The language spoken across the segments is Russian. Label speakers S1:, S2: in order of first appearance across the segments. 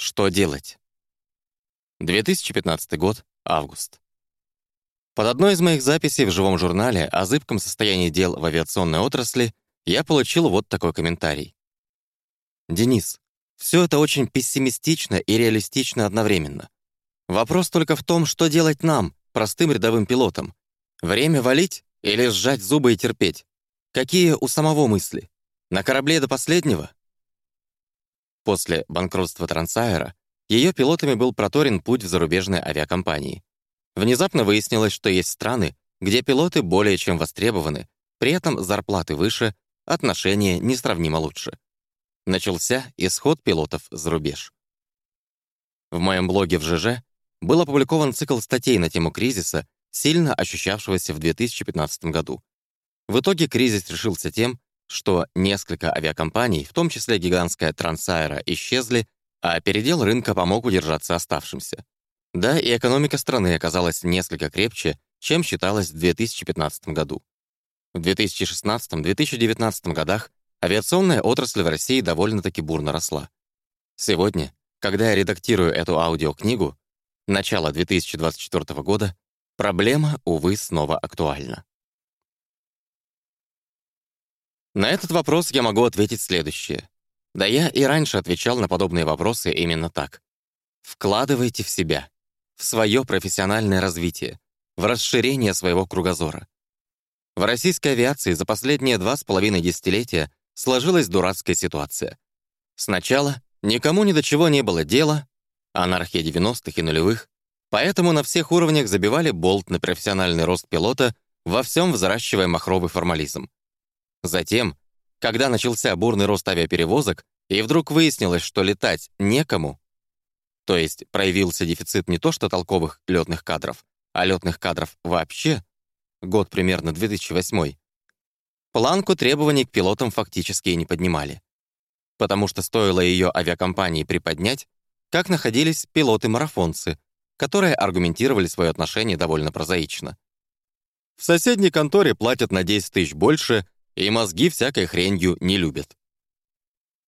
S1: Что делать? 2015 год, август. Под одной из моих записей в живом журнале о зыбком состоянии дел в авиационной отрасли я получил вот такой комментарий. «Денис, все это очень пессимистично и реалистично одновременно. Вопрос только в том, что делать нам, простым рядовым пилотам. Время валить или сжать зубы и терпеть? Какие у самого мысли? На корабле до последнего? После банкротства Трансайра ее пилотами был проторен путь в зарубежные авиакомпании. Внезапно выяснилось, что есть страны, где пилоты более чем востребованы, при этом зарплаты выше, отношения несравнимо лучше. Начался исход пилотов за рубеж. В моем блоге в ЖЖ был опубликован цикл статей на тему кризиса, сильно ощущавшегося в 2015 году. В итоге кризис решился тем, что несколько авиакомпаний, в том числе гигантская Трансайра, исчезли, а передел рынка помог удержаться оставшимся. Да, и экономика страны оказалась несколько крепче, чем считалось в 2015 году. В 2016-2019 годах авиационная отрасль в России довольно-таки бурно росла. Сегодня, когда я редактирую эту аудиокнигу, начало 2024 года, проблема, увы, снова актуальна. На этот вопрос я могу ответить следующее. Да я и раньше отвечал на подобные вопросы именно так. Вкладывайте в себя, в свое профессиональное развитие, в расширение своего кругозора. В российской авиации за последние два с половиной десятилетия сложилась дурацкая ситуация. Сначала никому ни до чего не было дела, анархия 90-х и нулевых, поэтому на всех уровнях забивали болт на профессиональный рост пилота, во всем взращивая махровый формализм. Затем, когда начался бурный рост авиаперевозок, и вдруг выяснилось, что летать некому, то есть проявился дефицит не то что толковых летных кадров, а летных кадров вообще, год примерно 2008 планку требований к пилотам фактически и не поднимали. Потому что стоило ее авиакомпании приподнять, как находились пилоты-марафонцы, которые аргументировали свое отношение довольно прозаично. В соседней конторе платят на 10 тысяч больше, и мозги всякой хренью не любят.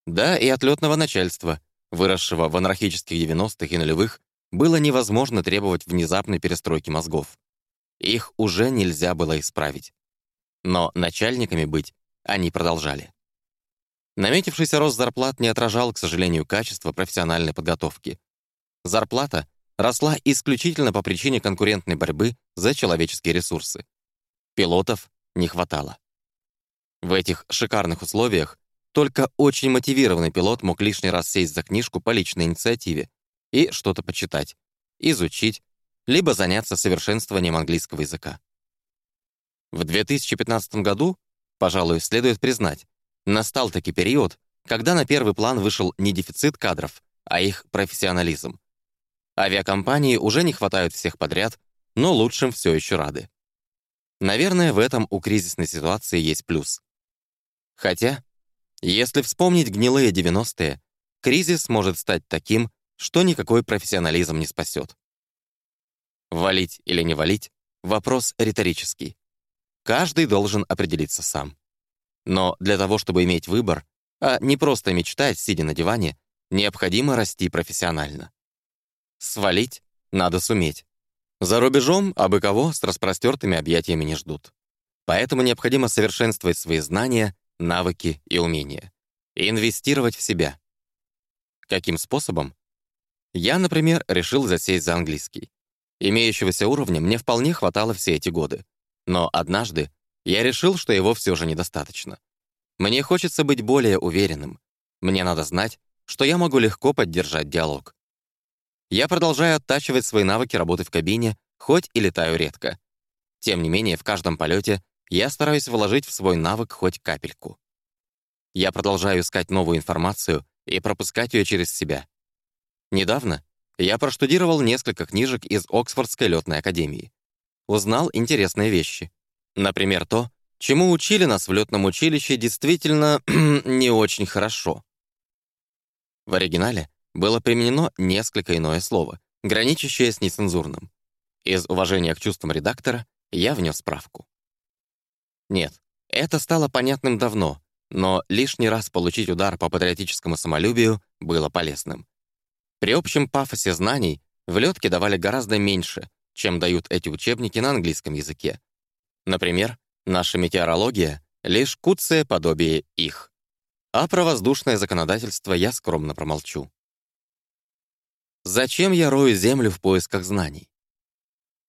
S1: Да, и от летного начальства, выросшего в анархических 90-х и нулевых, было невозможно требовать внезапной перестройки мозгов. Их уже нельзя было исправить. Но начальниками быть они продолжали. Наметившийся рост зарплат не отражал, к сожалению, качество профессиональной подготовки. Зарплата росла исключительно по причине конкурентной борьбы за человеческие ресурсы. Пилотов не хватало. В этих шикарных условиях только очень мотивированный пилот мог лишний раз сесть за книжку по личной инициативе и что-то почитать, изучить, либо заняться совершенствованием английского языка. В 2015 году, пожалуй, следует признать, настал таки период, когда на первый план вышел не дефицит кадров, а их профессионализм. Авиакомпании уже не хватают всех подряд, но лучшим все еще рады. Наверное, в этом у кризисной ситуации есть плюс. Хотя, если вспомнить гнилые 90-е, кризис может стать таким, что никакой профессионализм не спасет. Валить или не валить — вопрос риторический. Каждый должен определиться сам. Но для того, чтобы иметь выбор, а не просто мечтать, сидя на диване, необходимо расти профессионально. Свалить надо суметь. За рубежом абы кого с распростертыми объятиями не ждут. Поэтому необходимо совершенствовать свои знания, навыки и умения. И инвестировать в себя. Каким способом? Я, например, решил засесть за английский. Имеющегося уровня мне вполне хватало все эти годы. Но однажды я решил, что его все же недостаточно. Мне хочется быть более уверенным. Мне надо знать, что я могу легко поддержать диалог. Я продолжаю оттачивать свои навыки работы в кабине, хоть и летаю редко. Тем не менее, в каждом полете я стараюсь вложить в свой навык хоть капельку. Я продолжаю искать новую информацию и пропускать ее через себя. Недавно я проштудировал несколько книжек из Оксфордской летной академии. Узнал интересные вещи. Например, то, чему учили нас в летном училище действительно не очень хорошо. В оригинале было применено несколько иное слово, граничащее с нецензурным. Из уважения к чувствам редактора я внес справку. Нет, это стало понятным давно, но лишний раз получить удар по патриотическому самолюбию было полезным. При общем пафосе знаний в лётке давали гораздо меньше, чем дают эти учебники на английском языке. Например, наша метеорология — лишь куцее подобие их. А про воздушное законодательство я скромно промолчу. Зачем я рою землю в поисках знаний?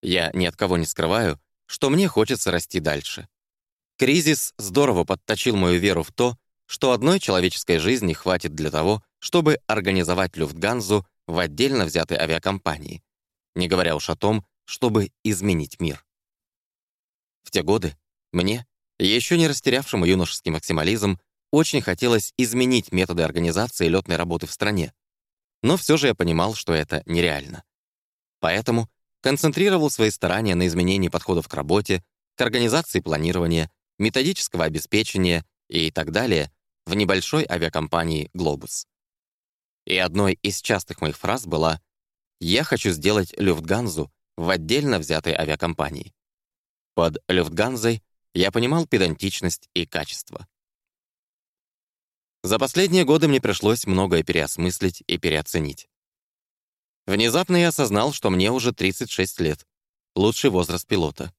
S1: Я ни от кого не скрываю, что мне хочется расти дальше. Кризис здорово подточил мою веру в то, что одной человеческой жизни хватит для того, чтобы организовать Люфтганзу в отдельно взятой авиакомпании, не говоря уж о том, чтобы изменить мир. В те годы мне, еще не растерявшему юношеский максимализм, очень хотелось изменить методы организации летной работы в стране. Но все же я понимал, что это нереально. Поэтому концентрировал свои старания на изменении подходов к работе, к организации планирования, методического обеспечения и так далее в небольшой авиакомпании «Глобус». И одной из частых моих фраз была «Я хочу сделать Люфтганзу в отдельно взятой авиакомпании». Под Люфтганзой я понимал педантичность и качество. За последние годы мне пришлось многое переосмыслить и переоценить. Внезапно я осознал, что мне уже 36 лет, лучший возраст пилота,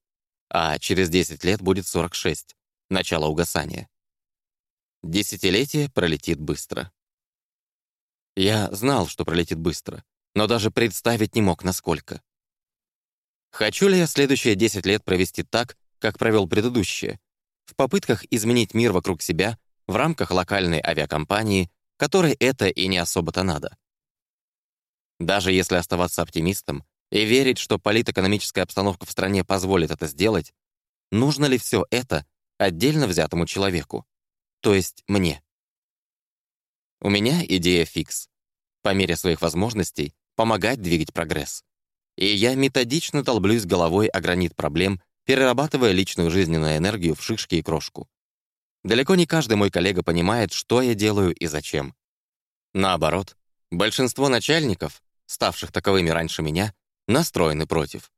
S1: а через 10 лет будет 46, начало угасания. Десятилетие пролетит быстро. Я знал, что пролетит быстро, но даже представить не мог, насколько. Хочу ли я следующие 10 лет провести так, как провел предыдущие, в попытках изменить мир вокруг себя в рамках локальной авиакомпании, которой это и не особо-то надо? Даже если оставаться оптимистом и верить, что политэкономическая обстановка в стране позволит это сделать, нужно ли все это отдельно взятому человеку? то есть мне. У меня идея фикс. По мере своих возможностей помогать двигать прогресс. И я методично долблюсь головой о гранит проблем, перерабатывая личную жизненную энергию в шишки и крошку. Далеко не каждый мой коллега понимает, что я делаю и зачем. Наоборот, большинство начальников, ставших таковыми раньше меня, настроены против.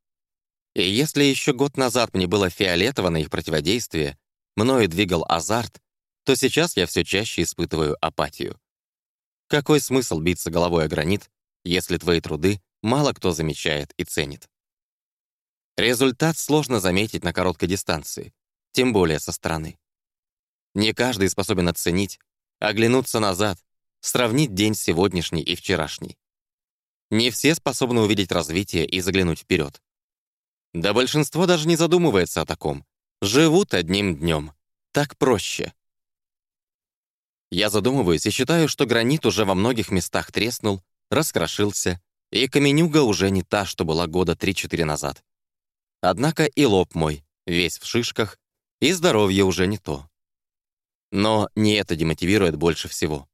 S1: И если еще год назад мне было фиолетово на их противодействие, мною двигал азарт, то сейчас я все чаще испытываю апатию. Какой смысл биться головой о гранит, если твои труды мало кто замечает и ценит? Результат сложно заметить на короткой дистанции, тем более со стороны. Не каждый способен оценить, оглянуться назад, сравнить день сегодняшний и вчерашний. Не все способны увидеть развитие и заглянуть вперед. Да большинство даже не задумывается о таком. Живут одним днем. Так проще. Я задумываюсь и считаю, что гранит уже во многих местах треснул, раскрошился, и каменюга уже не та, что была года 3-4 назад. Однако и лоб мой, весь в шишках, и здоровье уже не то. Но не это демотивирует больше всего.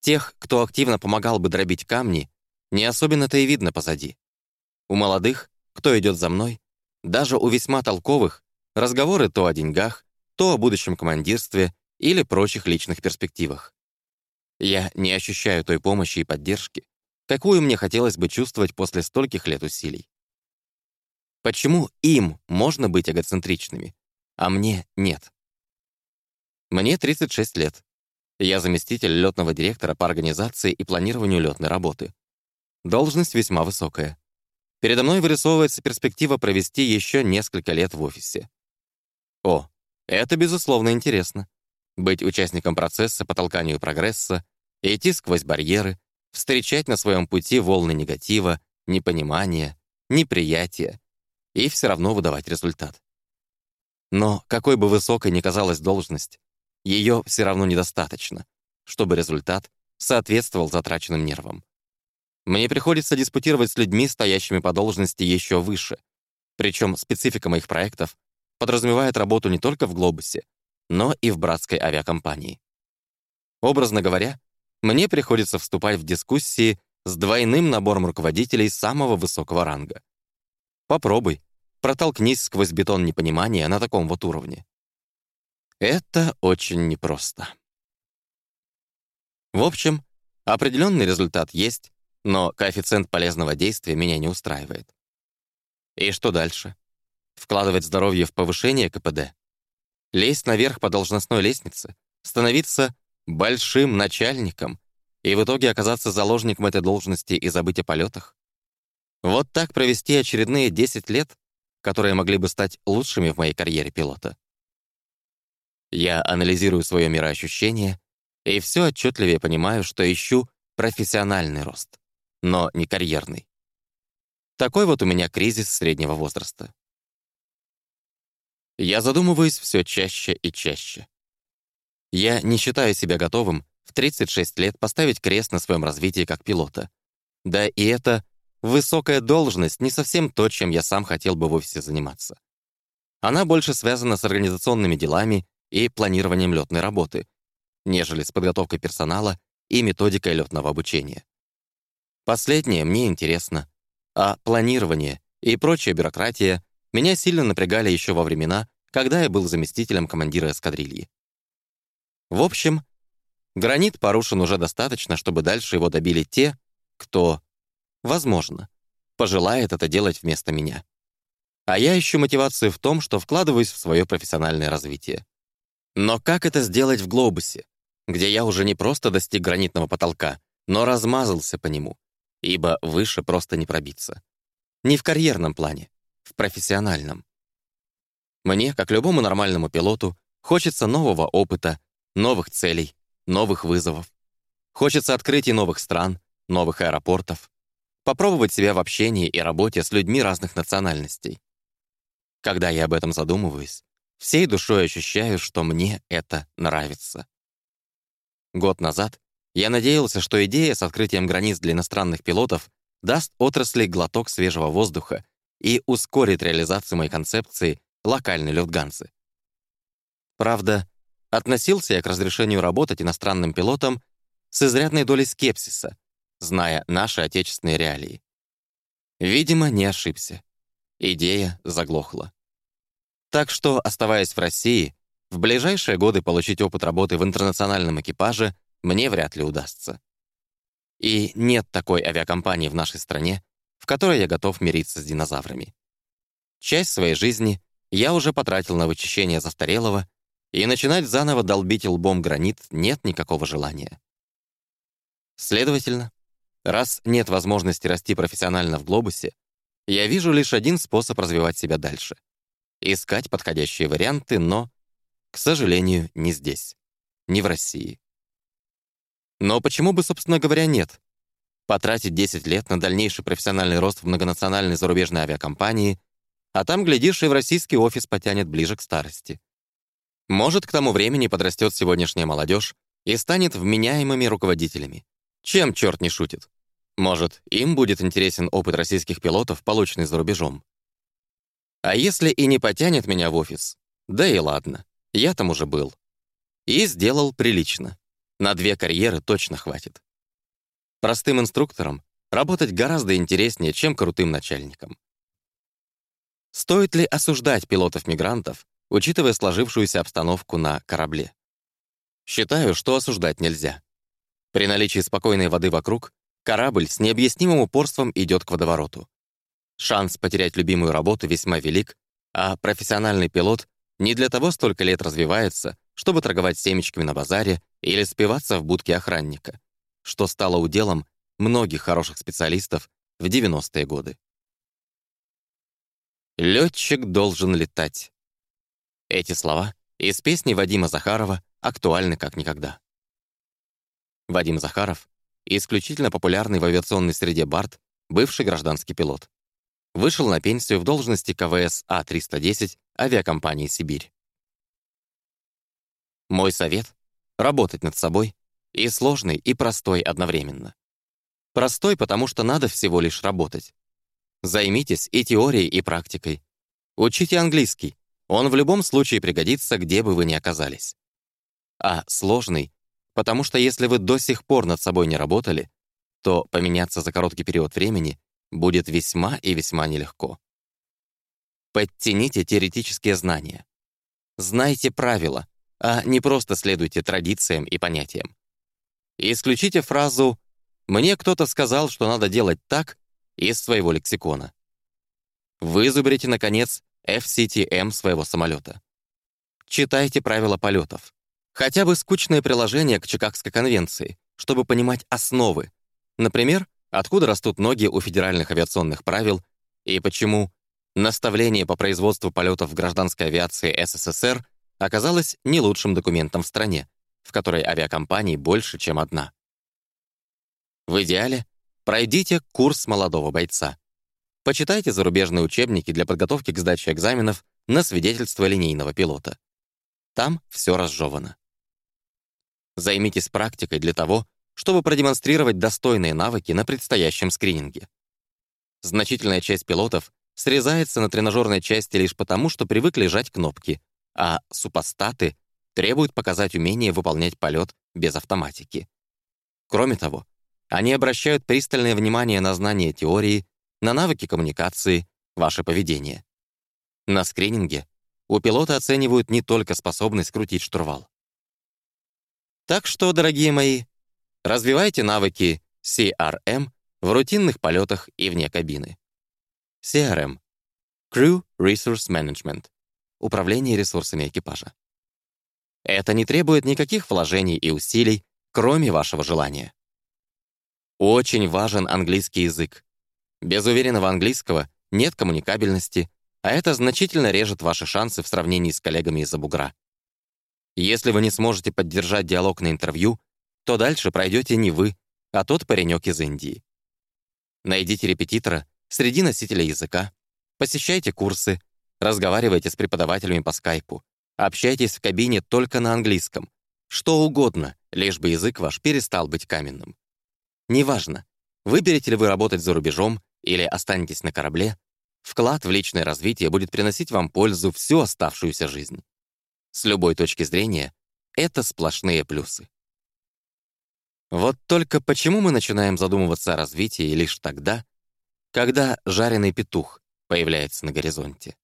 S1: Тех, кто активно помогал бы дробить камни, не особенно-то и видно позади. У молодых, кто идет за мной, даже у весьма толковых, разговоры то о деньгах, то о будущем командирстве или прочих личных перспективах. Я не ощущаю той помощи и поддержки, какую мне хотелось бы чувствовать после стольких лет усилий. Почему им можно быть эгоцентричными, а мне нет? Мне 36 лет. Я заместитель летного директора по организации и планированию летной работы. Должность весьма высокая. Передо мной вырисовывается перспектива провести еще несколько лет в офисе. О, это, безусловно, интересно быть участником процесса по толканию прогресса, идти сквозь барьеры, встречать на своем пути волны негатива, непонимания, неприятия и все равно выдавать результат. Но какой бы высокой ни казалась должность, ее все равно недостаточно, чтобы результат соответствовал затраченным нервам. Мне приходится диспутировать с людьми, стоящими по должности еще выше, причем специфика моих проектов подразумевает работу не только в глобусе, но и в братской авиакомпании. Образно говоря, мне приходится вступать в дискуссии с двойным набором руководителей самого высокого ранга. Попробуй, протолкнись сквозь бетон непонимания на таком вот уровне. Это очень непросто. В общем, определенный результат есть, но коэффициент полезного действия меня не устраивает. И что дальше? Вкладывать здоровье в повышение КПД? лезть наверх по должностной лестнице, становиться большим начальником и в итоге оказаться заложником этой должности и забыть о полетах? Вот так провести очередные 10 лет, которые могли бы стать лучшими в моей карьере пилота. Я анализирую свое мироощущение и все отчетливее понимаю, что ищу профессиональный рост, но не карьерный. Такой вот у меня кризис среднего возраста. Я задумываюсь все чаще и чаще. Я не считаю себя готовым в 36 лет поставить крест на своем развитии как пилота. Да и это высокая должность не совсем то, чем я сам хотел бы в офисе заниматься. Она больше связана с организационными делами и планированием летной работы, нежели с подготовкой персонала и методикой летного обучения. Последнее мне интересно, а планирование и прочая бюрократия меня сильно напрягали еще во времена, когда я был заместителем командира эскадрильи. В общем, гранит порушен уже достаточно, чтобы дальше его добили те, кто, возможно, пожелает это делать вместо меня. А я ищу мотивацию в том, что вкладываюсь в свое профессиональное развитие. Но как это сделать в глобусе, где я уже не просто достиг гранитного потолка, но размазался по нему, ибо выше просто не пробиться. Не в карьерном плане, в профессиональном. Мне, как любому нормальному пилоту, хочется нового опыта, новых целей, новых вызовов. Хочется открытий новых стран, новых аэропортов, попробовать себя в общении и работе с людьми разных национальностей. Когда я об этом задумываюсь, всей душой ощущаю, что мне это нравится. Год назад я надеялся, что идея с открытием границ для иностранных пилотов даст отрасли глоток свежего воздуха и ускорит реализацию моей концепции локальной люфтгансы. Правда, относился я к разрешению работать иностранным пилотам с изрядной долей скепсиса, зная наши отечественные реалии. Видимо, не ошибся. Идея заглохла. Так что, оставаясь в России, в ближайшие годы получить опыт работы в интернациональном экипаже мне вряд ли удастся. И нет такой авиакомпании в нашей стране, в которой я готов мириться с динозаврами. Часть своей жизни я уже потратил на вычищение застарелого, и начинать заново долбить лбом гранит нет никакого желания. Следовательно, раз нет возможности расти профессионально в глобусе, я вижу лишь один способ развивать себя дальше — искать подходящие варианты, но, к сожалению, не здесь, не в России. Но почему бы, собственно говоря, нет? Потратить 10 лет на дальнейший профессиональный рост в многонациональной зарубежной авиакомпании, а там, глядишь, и в российский офис потянет ближе к старости. Может, к тому времени подрастет сегодняшняя молодежь и станет вменяемыми руководителями. Чем черт не шутит? Может, им будет интересен опыт российских пилотов, полученный за рубежом. А если и не потянет меня в офис? Да и ладно, я там уже был. И сделал прилично. На две карьеры точно хватит. Простым инструктором работать гораздо интереснее, чем крутым начальником. Стоит ли осуждать пилотов-мигрантов, учитывая сложившуюся обстановку на корабле? Считаю, что осуждать нельзя. При наличии спокойной воды вокруг, корабль с необъяснимым упорством идет к водовороту. Шанс потерять любимую работу весьма велик, а профессиональный пилот не для того столько лет развивается, чтобы торговать семечками на базаре или спиваться в будке охранника, что стало уделом многих хороших специалистов в 90-е годы. Летчик должен летать. Эти слова из песни Вадима Захарова актуальны как никогда. Вадим Захаров — исключительно популярный в авиационной среде бард, бывший гражданский пилот. Вышел на пенсию в должности КВС А-310 авиакомпании «Сибирь». Мой совет — работать над собой, и сложный, и простой одновременно. Простой, потому что надо всего лишь работать. Займитесь и теорией, и практикой. Учите английский. Он в любом случае пригодится, где бы вы ни оказались. А сложный, потому что если вы до сих пор над собой не работали, то поменяться за короткий период времени будет весьма и весьма нелегко. Подтяните теоретические знания. Знайте правила, а не просто следуйте традициям и понятиям. исключите фразу «мне кто-то сказал, что надо делать так» из своего лексикона. Вызубрите, наконец, FCTM своего самолета. Читайте правила полетов. Хотя бы скучное приложение к Чикагской конвенции, чтобы понимать основы. Например, откуда растут ноги у федеральных авиационных правил и почему наставление по производству полетов в гражданской авиации СССР оказалось не лучшим документом в стране, в которой авиакомпаний больше, чем одна. В идеале пройдите курс молодого бойца. Почитайте зарубежные учебники для подготовки к сдаче экзаменов на свидетельство линейного пилота. Там все разжевано. Займитесь практикой для того, чтобы продемонстрировать достойные навыки на предстоящем скрининге. Значительная часть пилотов срезается на тренажерной части лишь потому, что привыкли жать кнопки, а супостаты требуют показать умение выполнять полет без автоматики. Кроме того, они обращают пристальное внимание на знание теории, на навыки коммуникации, ваше поведение. На скрининге у пилота оценивают не только способность крутить штурвал. Так что, дорогие мои, развивайте навыки CRM в рутинных полетах и вне кабины. CRM — Crew Resource Management — управление ресурсами экипажа. Это не требует никаких вложений и усилий, кроме вашего желания. Очень важен английский язык. Без уверенного английского нет коммуникабельности, а это значительно режет ваши шансы в сравнении с коллегами из-за бугра. Если вы не сможете поддержать диалог на интервью, то дальше пройдете не вы, а тот паренек из Индии. Найдите репетитора среди носителей языка, посещайте курсы, разговаривайте с преподавателями по скайпу, общайтесь в кабине только на английском, что угодно, лишь бы язык ваш перестал быть каменным. Неважно, выберете ли вы работать за рубежом или останетесь на корабле, вклад в личное развитие будет приносить вам пользу всю оставшуюся жизнь. С любой точки зрения, это сплошные плюсы. Вот только почему мы начинаем задумываться о развитии лишь тогда, когда жареный петух появляется на горизонте?